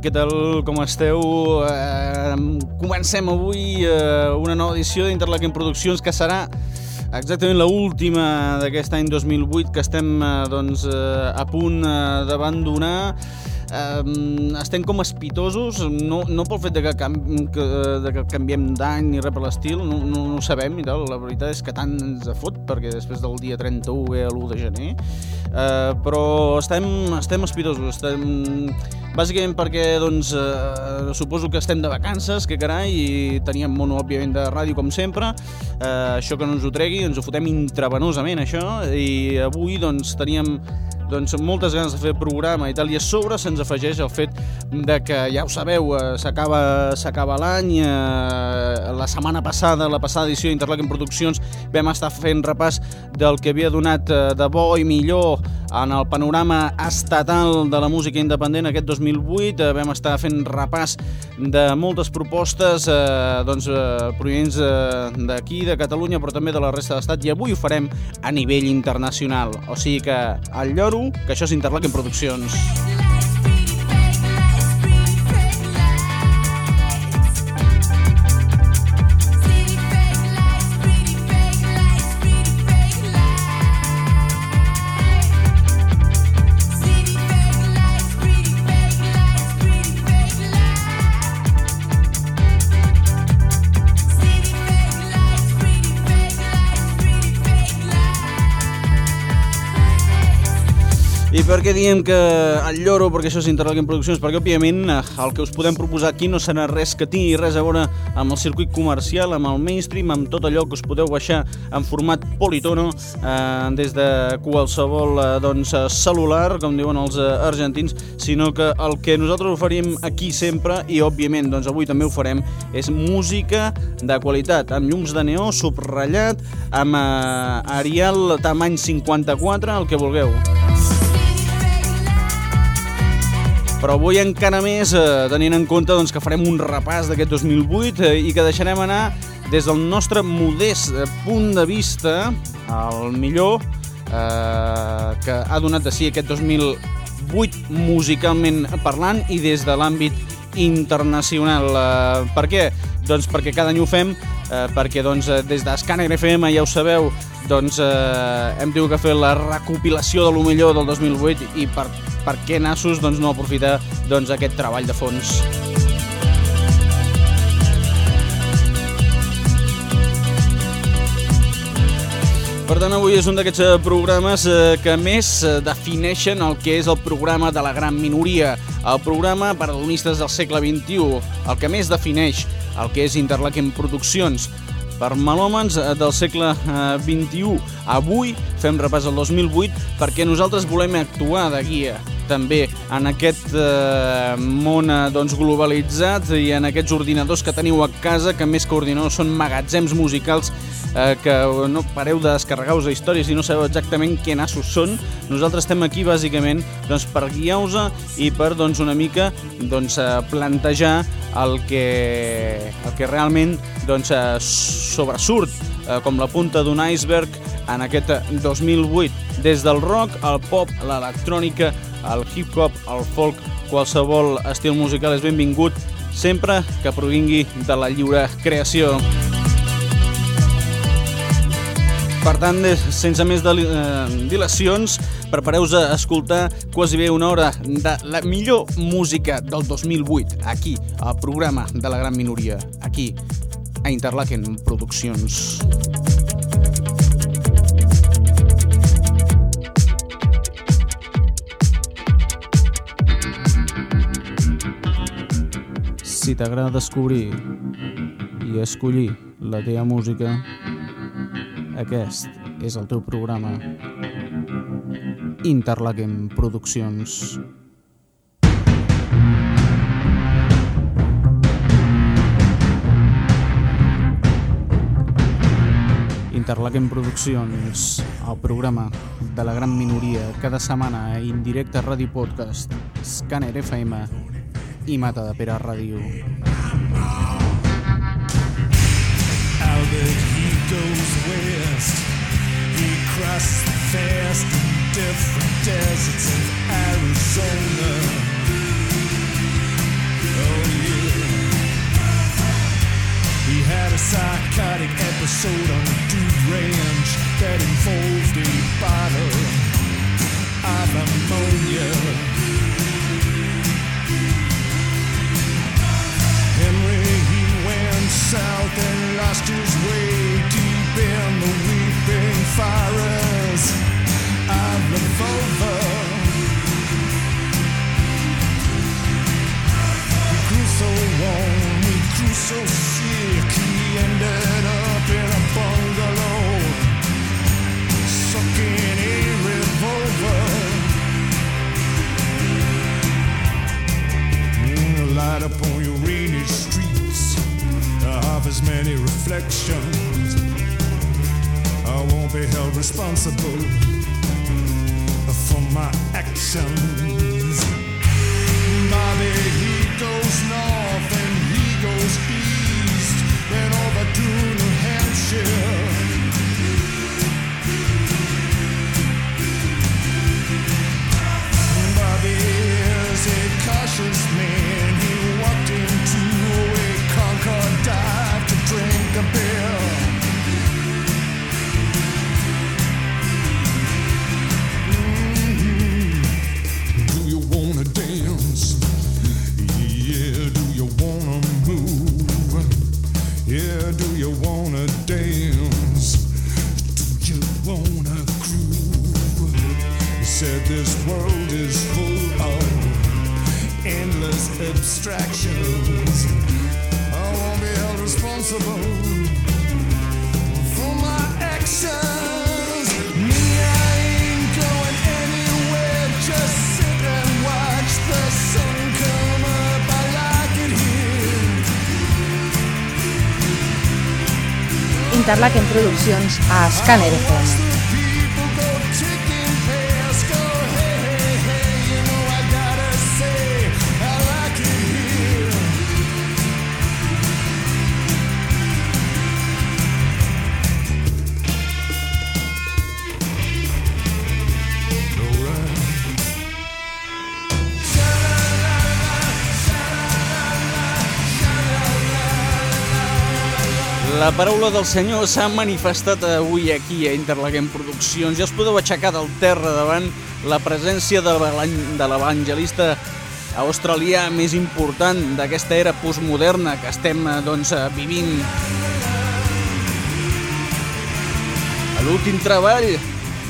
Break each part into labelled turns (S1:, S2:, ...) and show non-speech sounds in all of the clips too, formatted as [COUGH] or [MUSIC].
S1: Què tal, com esteu? Eh, comencem avui eh, una nova edició d'Interlaken Produccions que serà exactament l última d'aquest any 2008 que estem eh, doncs, eh, a punt eh, d'abandonar. Eh, estem com espitosos, no, no pel fet de que, cam, que, de que canviem d'any ni res per l'estil, no, no, no ho sabem i tal, la veritat és que tant ens fot perquè després del dia 31 ve l'1 de gener, eh, però estem, estem espitosos, estem Bàsicament perquè, doncs, eh, suposo que estem de vacances, que carai, i teníem mono, òbviament, de ràdio, com sempre. Eh, això que no ens ho tregui, ens ho fotem intravenosament, això, i avui, doncs, teníem doncs, moltes ganes de fer programa i tal, i a sobre se'ns afegeix el fet de que, ja ho sabeu, eh, s'acaba l'any, eh, la setmana passada, la passada edició d'Interlaken Produccions, vam estar fent repàs del que havia donat eh, de bo i millor en el panorama estatal de la música independent aquest 2008 eh, vam estar fent repàs de moltes propostes eh, doncs, eh, provinents eh, d'aquí, de Catalunya, però també de la resta de l'Estat, i avui ho farem a nivell internacional. O sigui que al lloro, que això és Interlaken Produccions. Música per què diem que el lloro, perquè això és Interlaken Produccions? Perquè, òbviament, el que us podem proposar aquí no serà res que tingui res a veure amb el circuit comercial, amb el mainstream, amb tot allò que us podeu baixar en format politono eh, des de qualsevol eh, doncs, celular, com diuen els eh, argentins, sinó que el que nosaltres oferim aquí sempre, i òbviament doncs, avui també ho farem, és música de qualitat, amb llums de neó, subratllat, amb eh, Arial tamany 54, el que vulgueu. Però avui encara més eh, tenint en compte doncs, que farem un repàs d'aquest 2008 eh, i que deixarem anar des del nostre modest eh, punt de vista el millor eh, que ha donat de si aquest 2008 musicalment parlant i des de l'àmbit internacional. Eh, per què? Doncs perquè cada any ho fem, eh, perquè doncs, des d'Escàner FM, ja ho sabeu, doncs, eh, hem tingut que fer la recopilació de lo millor del 2008 i per per què Nassos doncs, no aprofita doncs, aquest treball de fons. Per tant, avui és un d'aquests eh, programes eh, que més eh, defineixen el que és el programa de la gran minoria, el programa per adonistes del segle XXI, el que més defineix el que és Interlaken Produccions, per melòmens eh, del segle XXI. Eh, Avui fem repàs al 2008 perquè nosaltres volem actuar de guia també en aquest eh, món eh, doncs, globalitzat i en aquests ordinadors que teniu a casa que més que ordinadors són magatzems musicals eh, que no pareu de descarregar-vos a històries i no sabeu exactament què nassos són. Nosaltres estem aquí bàsicament doncs, per guiar-vos i per doncs, una mica doncs, plantejar el que, el que realment doncs, sobresurt eh, com la punta d'un iceberg en aquest 2008 des del rock, al pop, l'electrònica, el hip-hop, el folk, qualsevol estil musical és benvingut sempre que provingui de la lliure creació. Per tant, sense més dilacions, prepareu-vos a escoltar quasi bé una hora de la millor música del 2008, aquí, al programa de la gran minoria, aquí, a Interlaken Produccions. Si t'agrada descobrir i escollir la teva música, aquest
S2: és el teu programa Interlaken Produccions. Interlaken Produccions, el programa de la gran minoria, cada setmana a Indirecte Ràdio Podcast, Scanner FM i Mata de Pere Ràdio. Albert, goes west He crosses many reflections. I won't be held responsible for my actions. Bobby, he goes north and he goes east, then over to New Hampshire. Bobby is a cautious man. Abstractions. I won't be held responsible for my actions. Me, I ain't going La paraula del Senyor s'ha manifestat avui aquí a Interlaquem Produccions i us podeu aixecar del terra davant la presència de l'evan- de l'evangelista australià més important d'aquesta era postmoderna que estem eh, doncs, eh, vivint. L'últim treball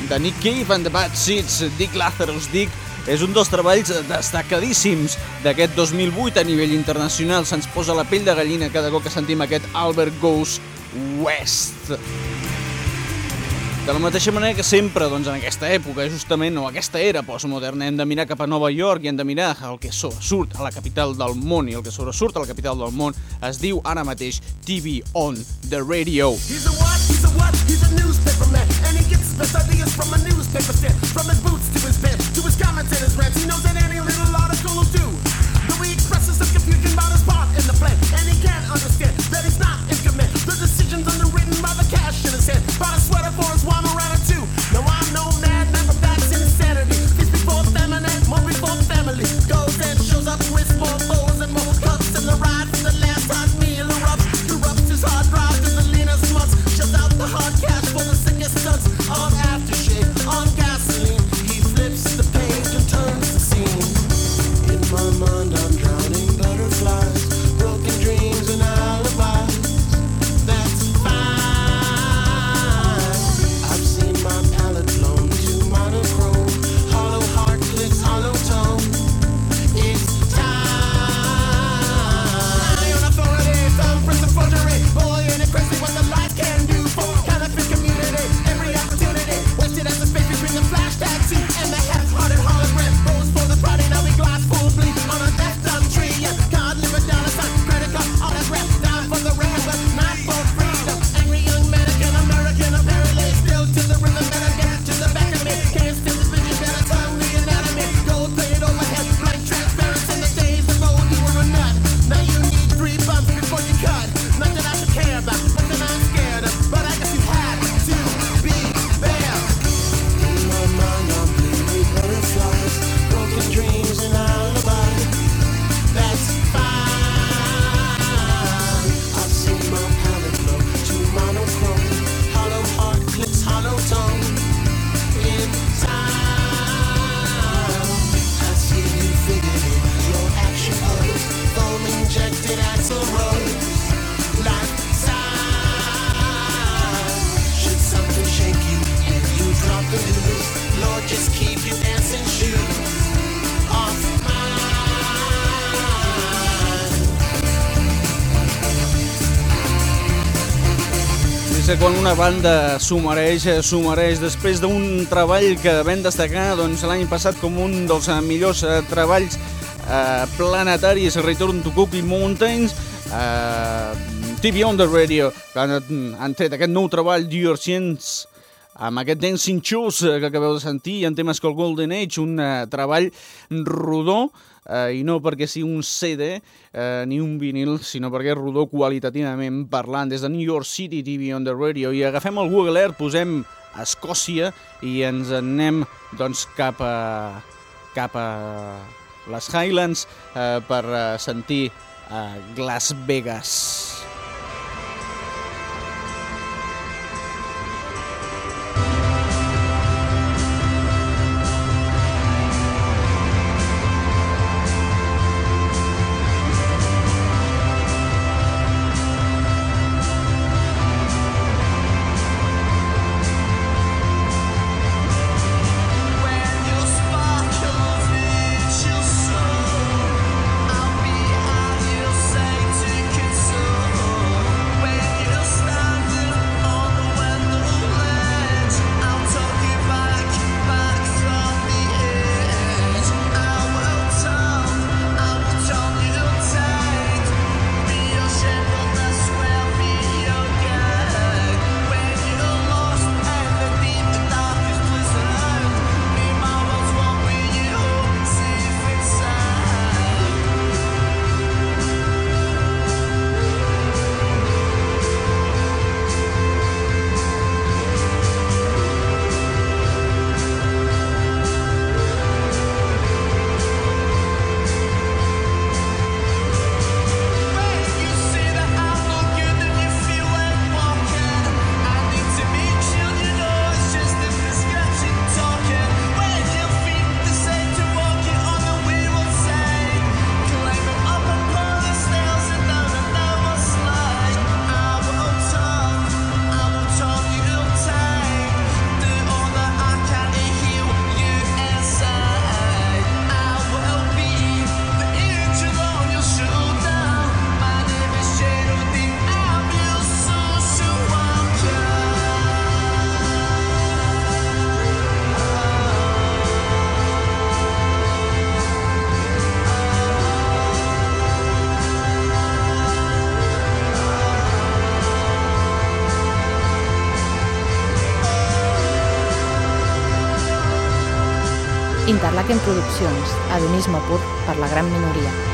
S2: de Nick Cave and the Bad Seeds, Dick Lazarus Dick, és un dels treballs destacadíssims d'aquest 2008 a nivell internacional. Se'ns posa la pell de gallina cada cop que sentim aquest Albert Goes West. De la mateixa manera que sempre, doncs, en aquesta època, justament, o aquesta era postmoderna, hem de mirar cap a Nova York i hem de mirar el que surt a la capital del món, i el que sobresurt a la capital del món es diu ara mateix TV on the Radio.
S3: He's a what? He's a what? He's a newspaper man. And he gets his best ideas from a newspaper stand. From his boots to his pants, to his comments and his rants. He knows that any little article will do. Though he expresses some confusion about his part in the plan. And he can't understand
S1: que quan una banda s'ho mereix, eh, s'ho mereix després d'un treball que vam destacar doncs, l'any passat com un dels eh, millors eh, treballs eh, planetaris, Return to Cookie Mountains, eh, TV on the Radio, que han, han tret aquest nou treball, Your Science, amb aquest Dancing Shoes que acabeu de sentir, en temes com Golden Age, un eh, treball rodó, eh, i no perquè sigui un CD eh, ni un vinil, sinó perquè és rodó qualitativament parlant des de New York City TV on the radio i agafem el Google Earth, posem Escòcia i ens anem doncs, cap a, cap a les Highlands eh, per eh, sentir eh, Las Vegas.
S4: Interlaken Produccions, hedonisme pur per la gran minoria.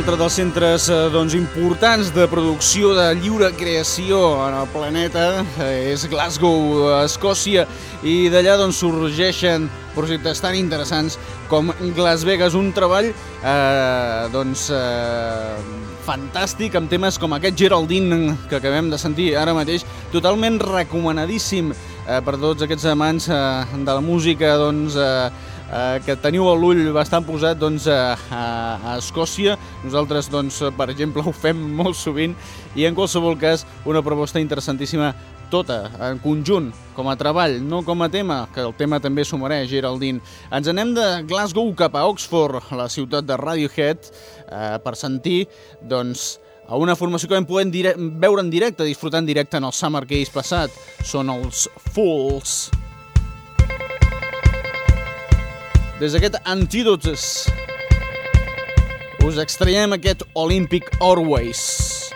S1: Altre dels centres eh, doncs, importants de producció de lliure creació en el planeta eh, és Glasgow, Escòcia, i d'allà doncs, sorgeixen projectes tan interessants com Las Vegas, un treball eh, doncs, eh, fantàstic amb temes com aquest Geraldine que acabem de sentir ara mateix, totalment recomanadíssim eh, per tots aquests amants eh, de la música doncs, eh, eh, que teniu l'ull bastant posat doncs, a, a, a Escòcia. Nosaltres, doncs, per exemple, [LAUGHS] ho fem molt sovint i en qualsevol cas una proposta interessantíssima tota, en conjunt, com a treball, no com a tema, que el tema també s'ho mereix, Geraldine. Ens anem de Glasgow cap a Oxford, la ciutat de Radiohead, eh, per sentir, doncs, a una formació que vam poder veure en directe, disfrutar en directe en el Summer Case passat. Són els Fools. Des d'aquest Antídotes us extraiem aquest Olympic Always.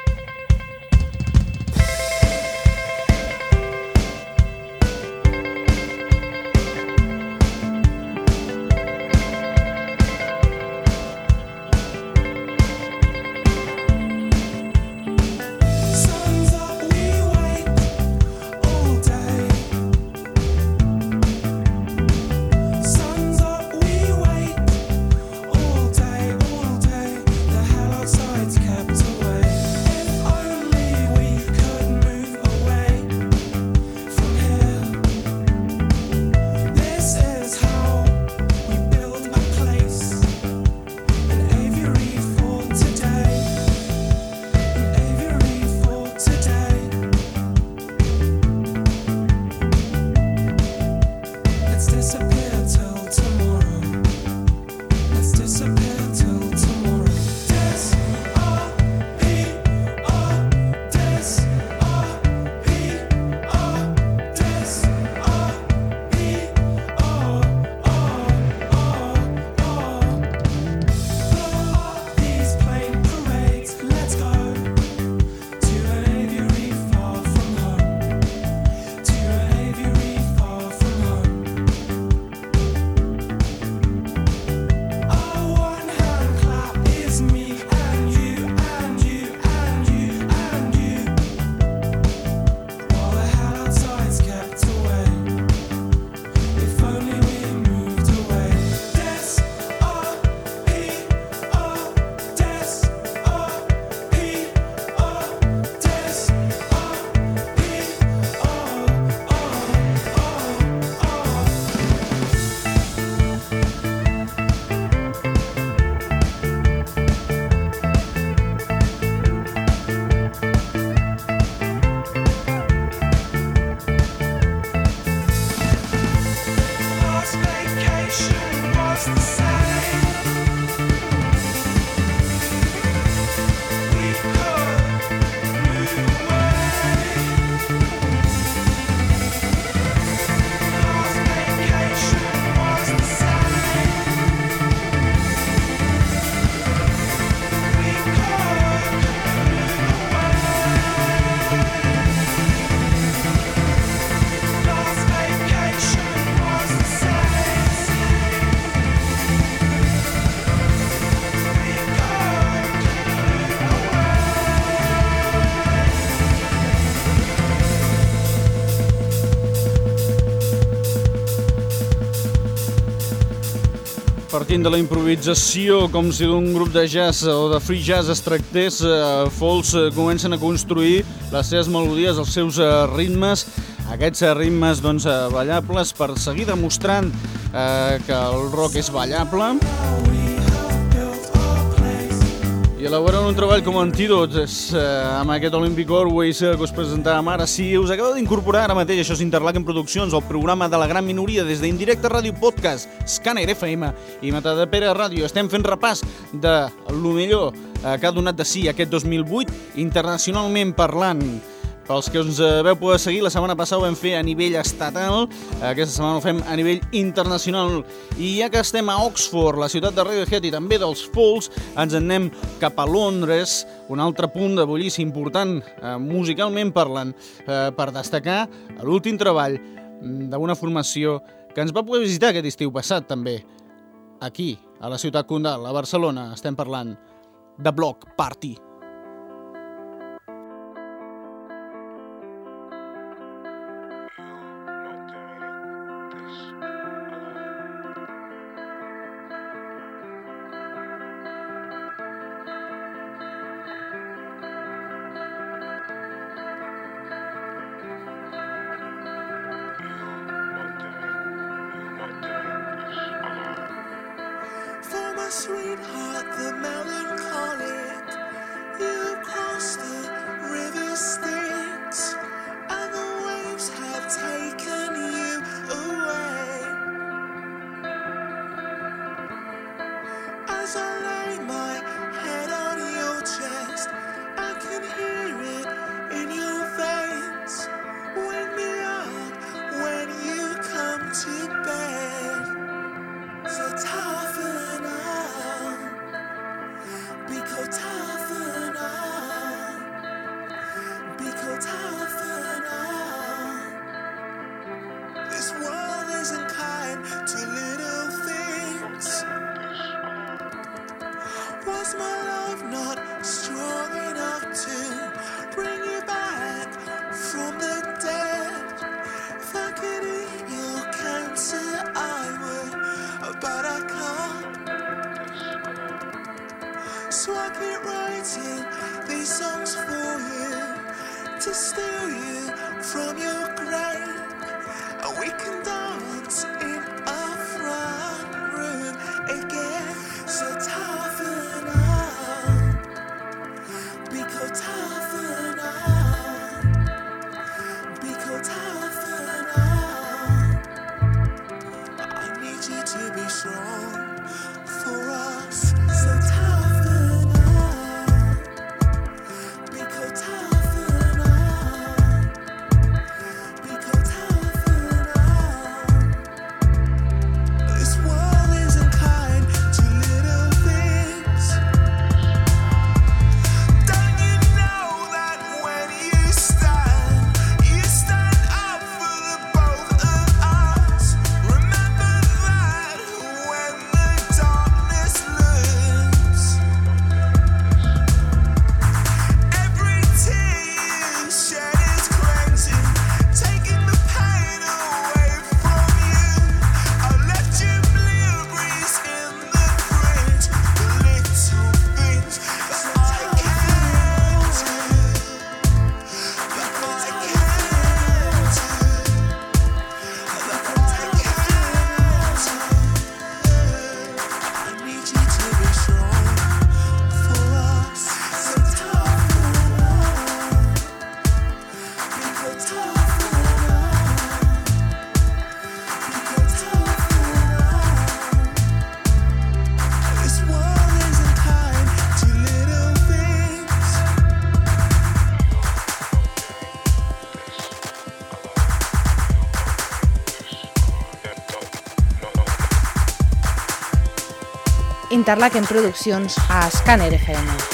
S1: Partint de la improvisació com si d'un grup de jazz o de free jazz es tractés, eh, Fols eh, comencen a construir les seves melodies, els seus eh, ritmes, aquests eh, ritmes doncs, eh, ballables per seguir demostrant eh, que el rock és ballable i elaboren un treball com antídots eh, amb aquest Olympic Always eh, que us presentàvem ara. Si us acabeu d'incorporar ara mateix, això és Interlaken Produccions, el programa de la gran minoria des d'Indirecte Ràdio Podcast, Scanner FM i Matadepera Ràdio. Estem fent repàs de lo millor eh, que ha donat de si aquest 2008, internacionalment parlant. Pels que us eh, veu poder seguir, la setmana passada ho vam fer a nivell estatal, aquesta setmana ho fem a nivell internacional. I ja que estem a Oxford, la ciutat de Radiohead i també dels Falls, ens en anem cap a Londres, un altre punt de bullici important, eh, musicalment parlant, eh, per destacar l'últim treball d'una formació que ens va poder visitar aquest estiu passat també, aquí, a la ciutat condal, a Barcelona, estem parlant de Block Party.
S5: Sweetheart, the melancholic,
S6: Interlaken Produccions a Scanner FM.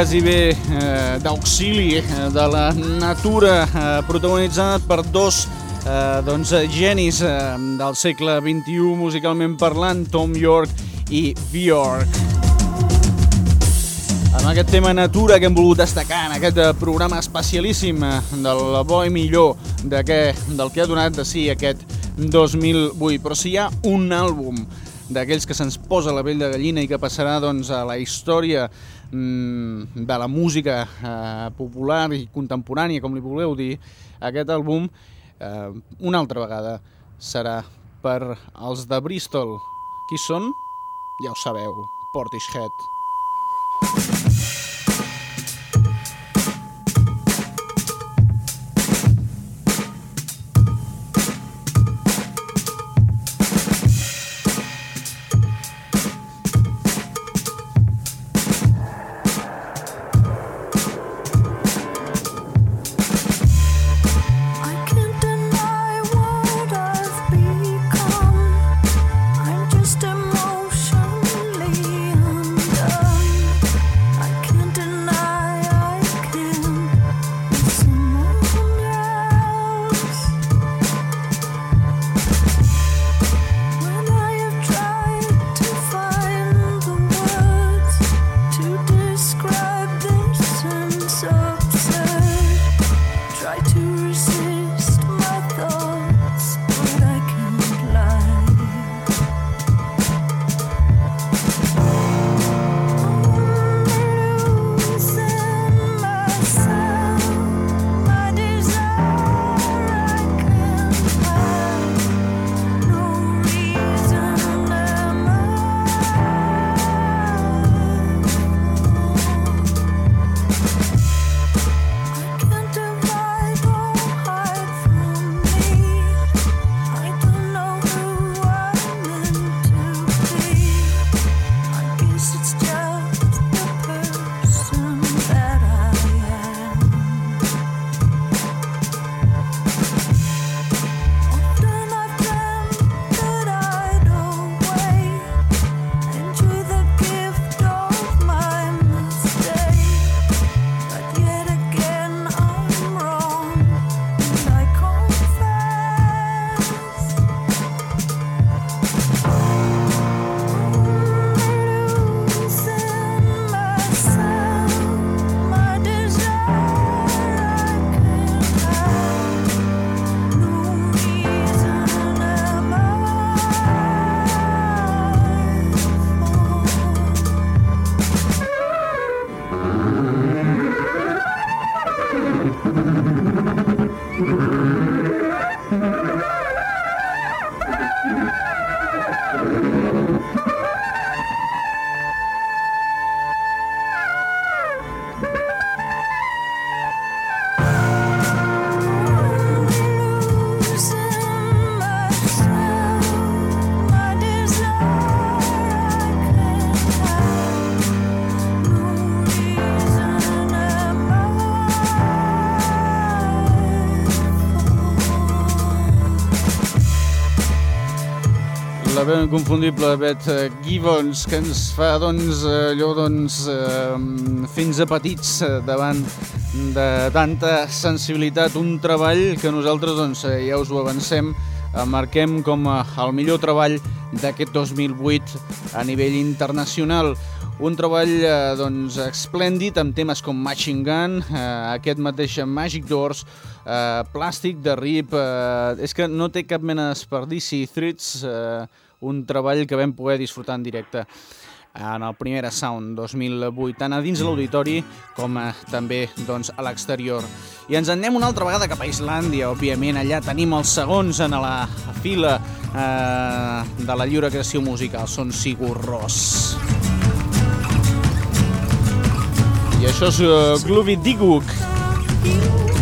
S1: Quasi bé eh, d'auxili eh, de la natura, eh, protagonitzat per dos eh, doncs, genis eh, del segle XXI musicalment parlant, Tom York i Bjork. Amb aquest tema natura que hem volgut destacar en aquest eh, programa especialíssim eh, del bo i millor de què, del que ha donat de si aquest 2008. Però si hi ha un àlbum d'aquells que se'ns posa la pell de gallina i que passarà doncs, a la història de la música eh, popular i contemporània, com li voleu dir, aquest àlbum eh, una altra vegada serà per els de Bristol. Qui són? Ja ho sabeu, Portishead. Inconfundible Bet eh, Gibbons, que ens fa doncs, eh, allò doncs, eh, fins a petits davant de tanta sensibilitat, un treball que nosaltres doncs, ja us ho avancem, marquem com el millor treball d'aquest 2008 a nivell internacional. Un treball eh, doncs, esplèndid amb temes com Machine Gun, eh, aquest mateix Magic Doors, eh, Plàstic de Rip, eh, és que no té cap mena d'esperdici, Threads, eh, un treball que vam poder disfrutar en directe en el primer Sound 2008, tant a dins l'auditori com eh, també doncs, a l'exterior. I ens anem una altra vegada cap a Islàndia, òbviament, allà tenim els segons en la fila eh, de la lliure creació musical, són Sigur Rós. I això és uh, Glooby Diguk.
S6: Strákur,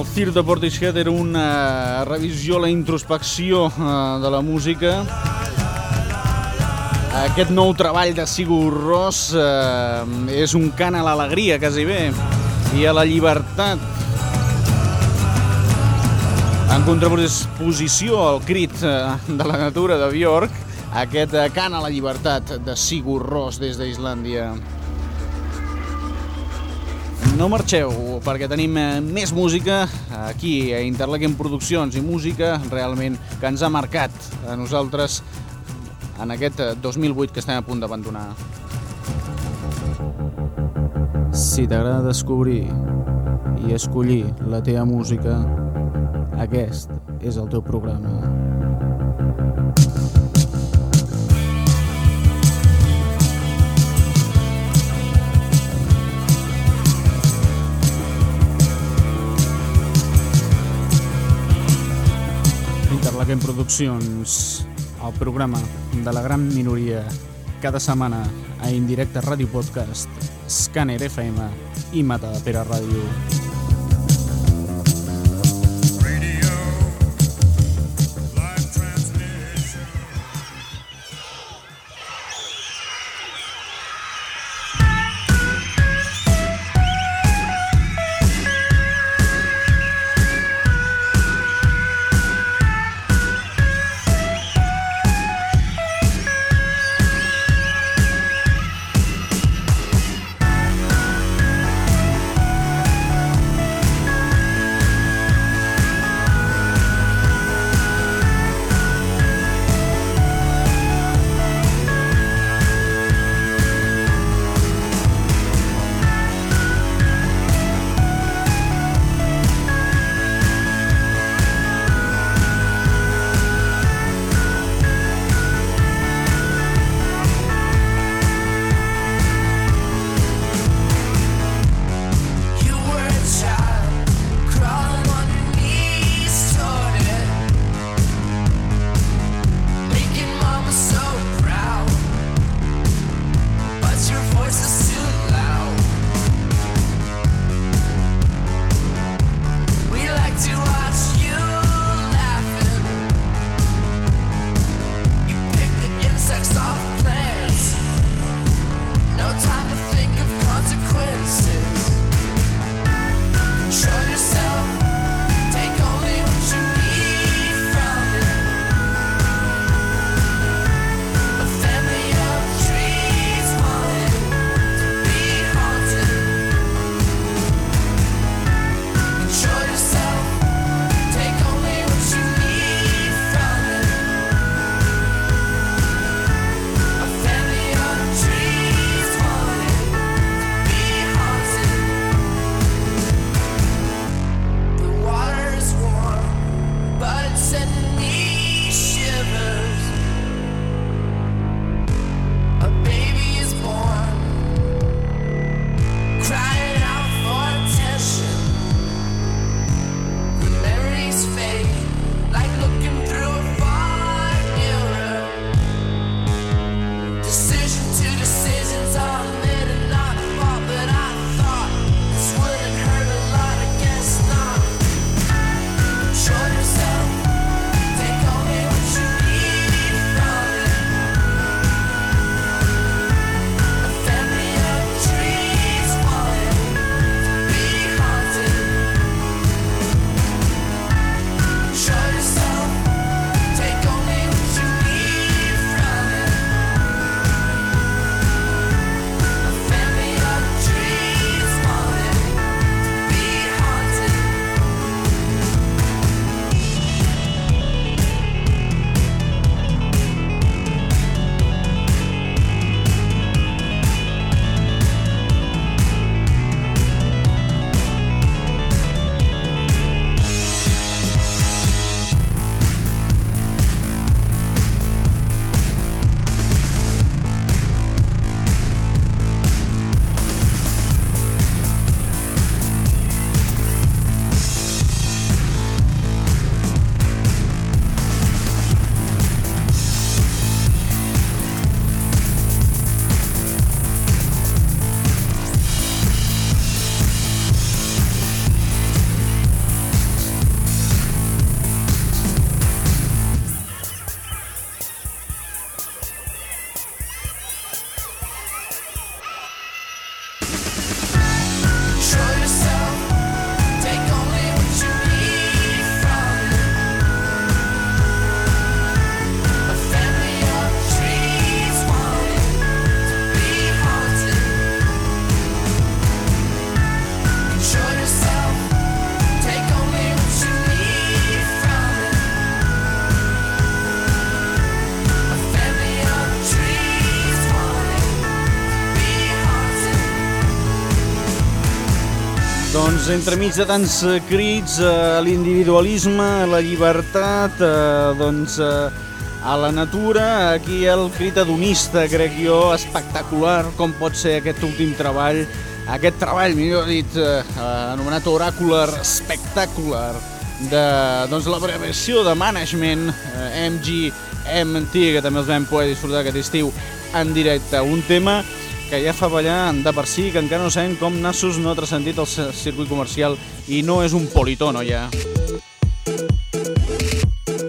S1: el Fir de Portishead era una revisió, la introspecció eh, de la música. Aquest nou treball de Sigur Ros eh, és un cant a l'alegria, quasi bé, i a la llibertat. En contraposició al crit eh, de la natura de Björk, aquest cant a la llibertat de Sigur Ros des d'Islàndia. No marxeu, perquè tenim eh, més música aquí a Interlequem Produccions i música realment que ens ha marcat a nosaltres en aquest eh, 2008 que estem a punt d'abandonar. Si t'agrada descobrir i escollir la teva música, aquest és el teu programa. Interlaquem Produccions, el programa de la gran minoria, cada setmana a Indirecte Ràdio Podcast, Scanner FM i Mata de Pere Ràdio. Doncs entremig de tants eh, crits a l'individualisme, a la llibertat, eh, doncs eh, a la natura, aquí el crit hedonista, crec jo, espectacular, com pot ser aquest últim treball, aquest treball, millor dit, eh, anomenat Oracular Spectacular, de doncs, l'abreviació de management eh, MGMT, que també els vam poder disfrutar aquest estiu en directe. Un tema que ja fa ballar de per si, que encara no sabem com nassos no ha transcendit el circuit comercial i no és un politono ja.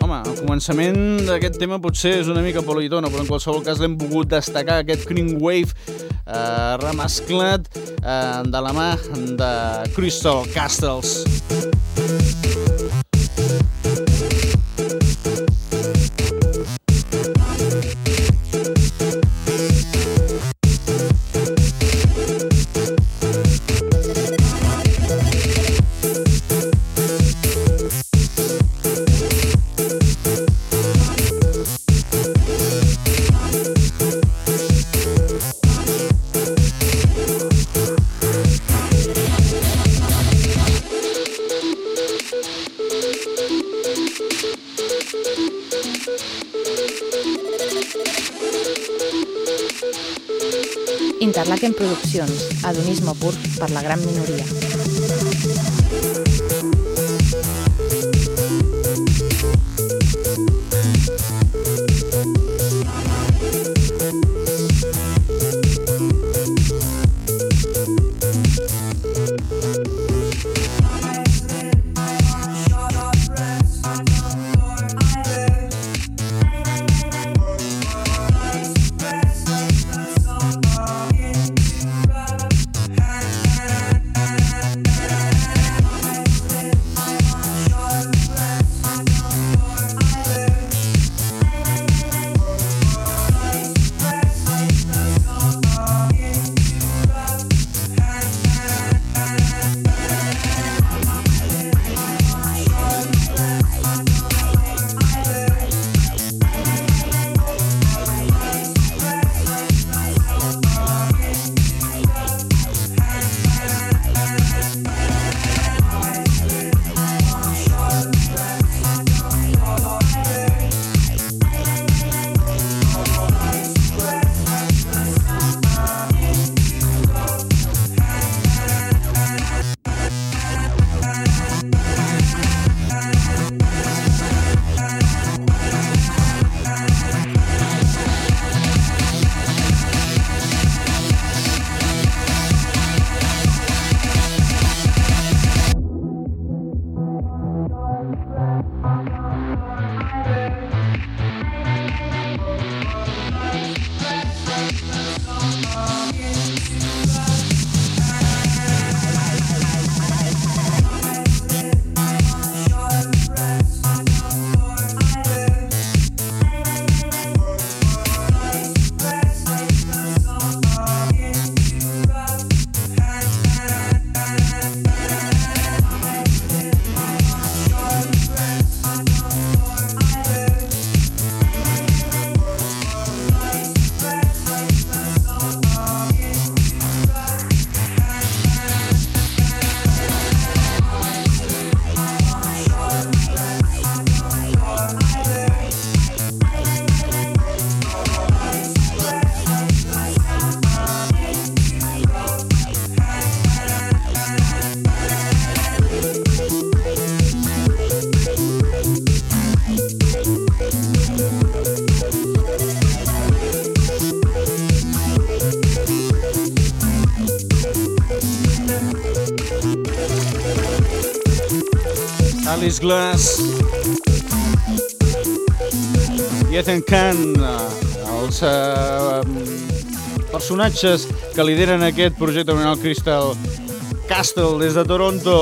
S1: Home, el començament d'aquest tema potser és una mica politono, però en qualsevol cas l'hem volgut destacar, aquest Cream Wave eh, remesclat eh, de la mà de Crystal Castles.
S6: Per la gran minoria.
S1: Glass i eh, els eh, personatges que lideren aquest projecte anomenat Crystal Castle des de Toronto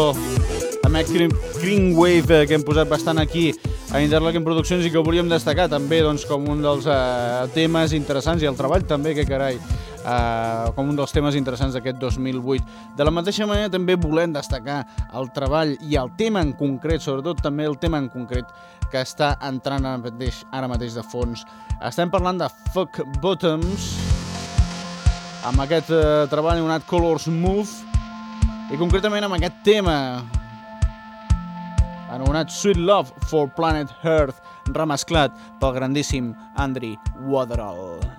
S1: amb Cream, Cream Wave eh, que hem posat bastant aquí a Interlaken Produccions i que volíem destacar també doncs, com un dels eh, temes interessants i el treball també, que carai, eh, com un dels temes interessants d'aquest 2008. De la mateixa manera també volem destacar el treball i el tema en concret, sobretot també el tema en concret que està entrant ara mateix, ara mateix de fons. Estem parlant de Fuck Bottoms, amb aquest eh, treball anomenat Colors Move, i concretament amb aquest tema anomenat Sweet Love for Planet Earth, remesclat pel grandíssim Andri Waterall.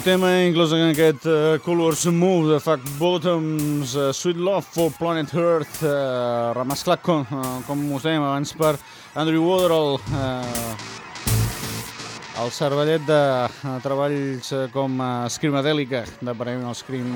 S1: Tema inclòs en aquest uh, Colors Move de Fact Bottoms, uh, Sweet Love for Planet Earth, uh, remesclat com, uh, com us dèiem abans per Andrew Waterall, uh, el cervellet de uh, treballs uh, com uh, Screamadèlica, de Perennial Scream.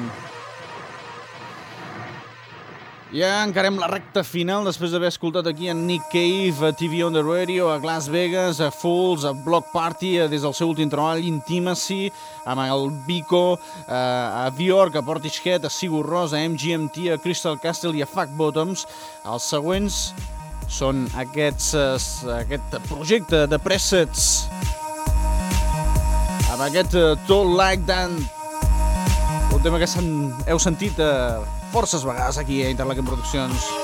S1: Ja encarem la recta final després d'haver escoltat aquí en Nick Cave, a TV on the Radio, a Las Vegas, a Fools, a Block Party, a, des del seu últim treball, Intimacy, amb el Vico, a, a Bjork, a Portishead, a Sigur Ros, a MGMT, a Crystal Castle i a Fuck Bottoms. Els següents són aquests, eh, aquest projecte de presets amb aquest uh, Tall Like That tema que sen heu sentit uh, forces vegades aquí a Interlaken Produccions.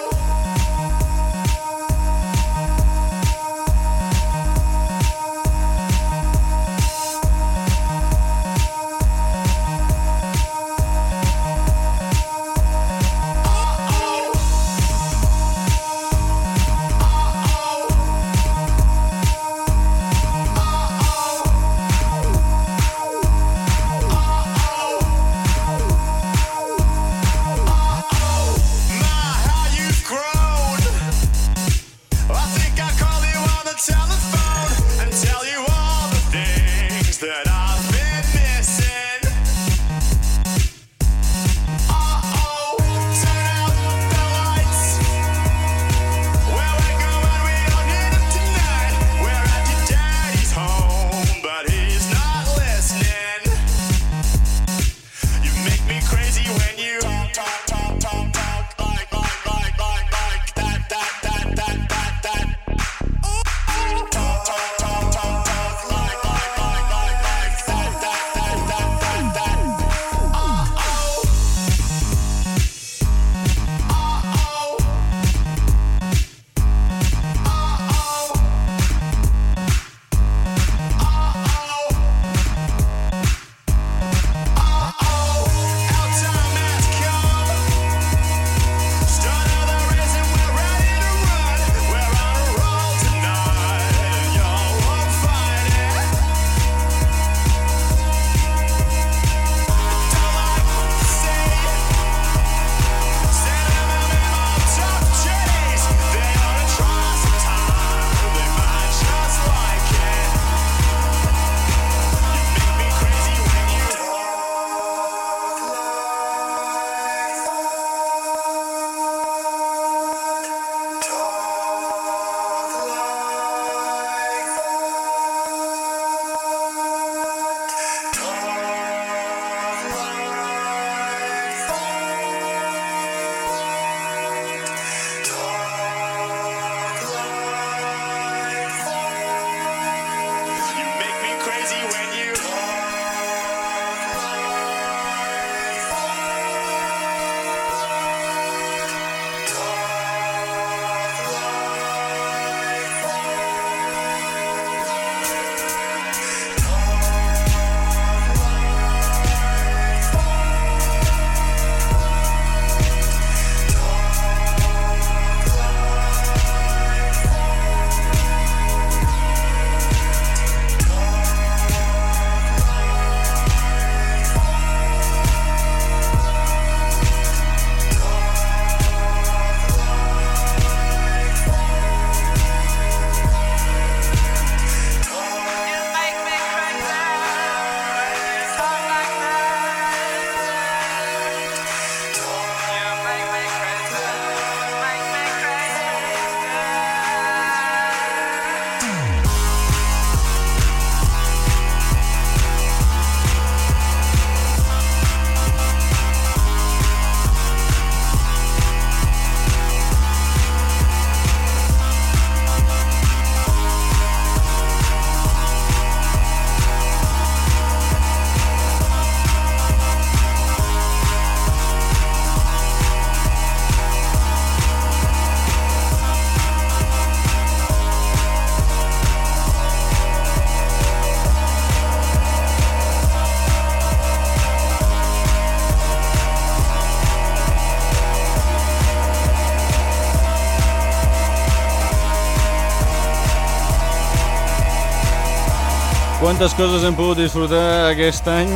S1: Quantes coses hem pogut disfrutar aquest any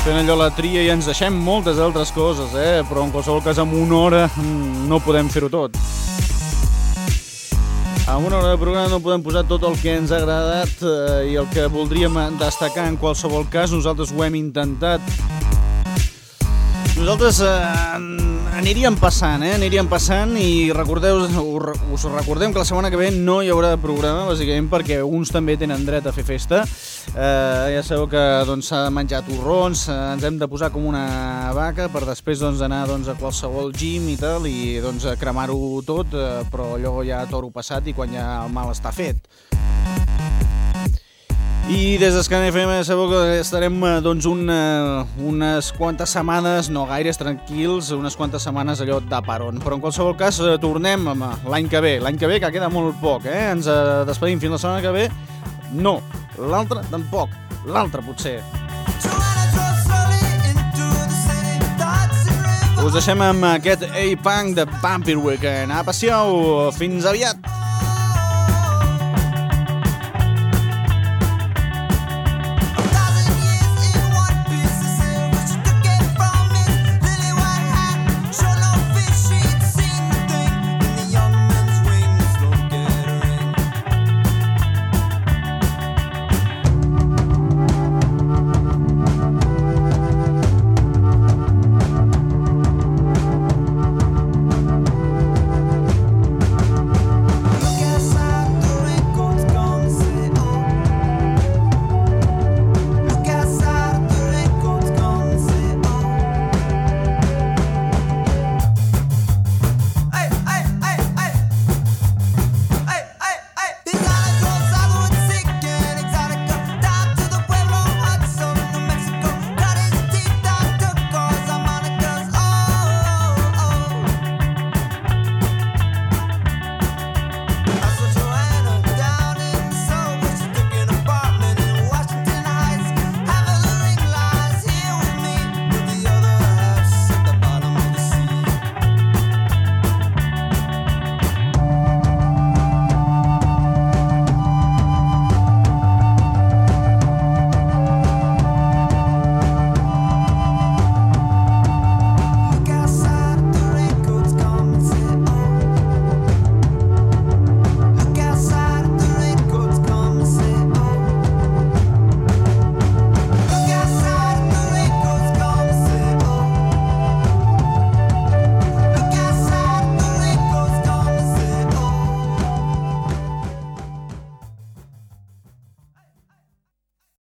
S1: fent allò la tria i ens deixem moltes altres coses, eh? però en qualsevol cas amb una hora mm, no podem fer-ho tot. Amb una hora de programa no podem posar tot el que ens ha agradat eh, i el que voldríem destacar en qualsevol cas. Nosaltres ho hem intentat. Nosaltres eh, aniríem passant, eh? Aniríem passant i recordeu, us recordem que la setmana que ve no hi haurà programa, bàsicament perquè uns també tenen dret a fer festa. Eh, ja sabeu que doncs, s'ha de menjar torrons, eh, ens hem de posar com una vaca per després doncs, anar doncs, a qualsevol gym i tal i doncs, cremar-ho tot, eh, però allò ja toro passat i quan ja el mal està fet. I des d'Escan FM sabeu que estarem eh, doncs, una, unes quantes setmanes, no gaires tranquils, unes quantes setmanes allò de peron. Però en qualsevol cas eh, tornem eh, l'any que ve. L'any que ve que queda molt poc, eh? Ens eh, despedim fins la setmana que ve. No, l'altre tampoc. L'altre potser. Us deixem amb aquest A-Punk de Vampire Weekend. Apa, fins aviat!